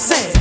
say.